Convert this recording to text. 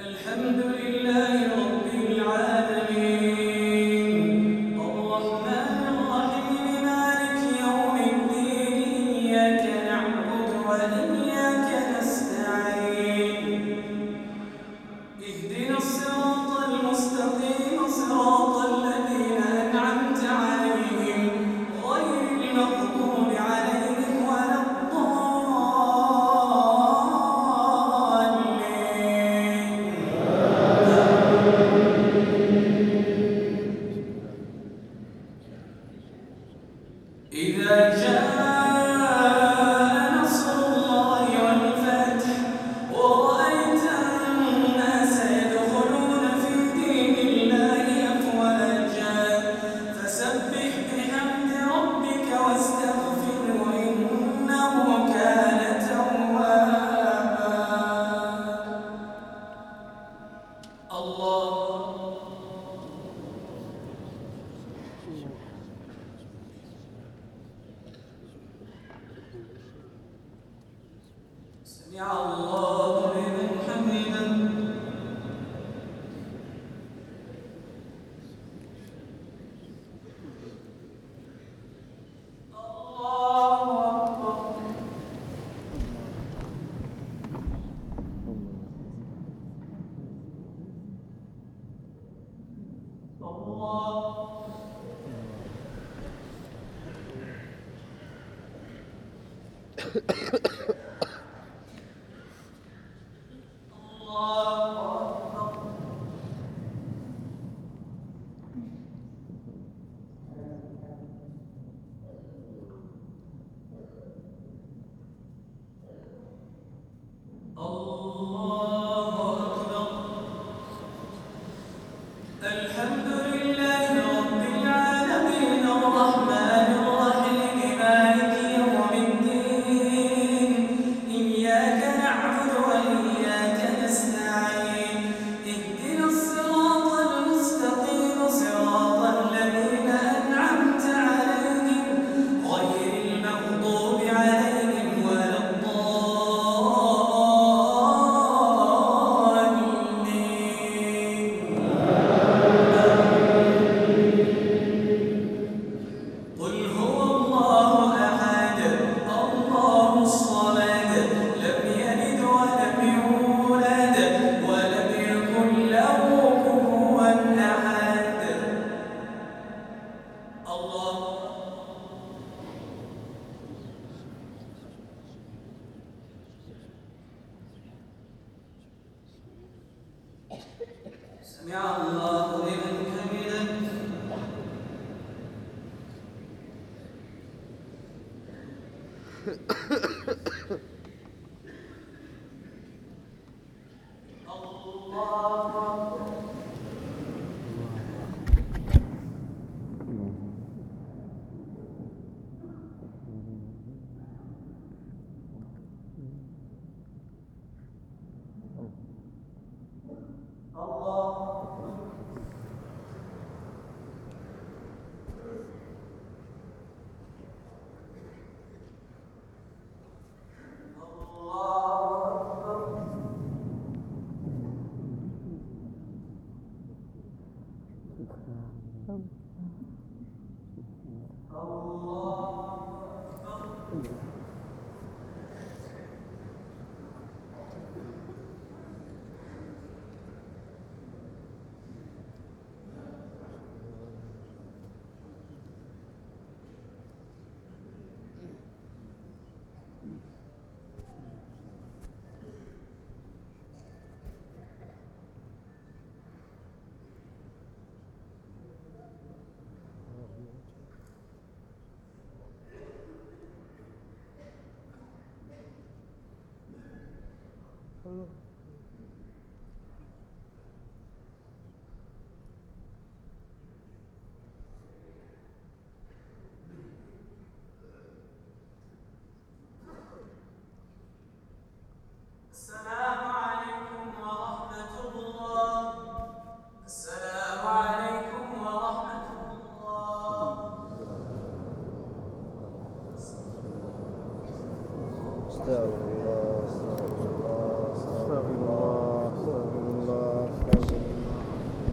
الحمد لله Ha ha ha. الحمد Allah Oh, so,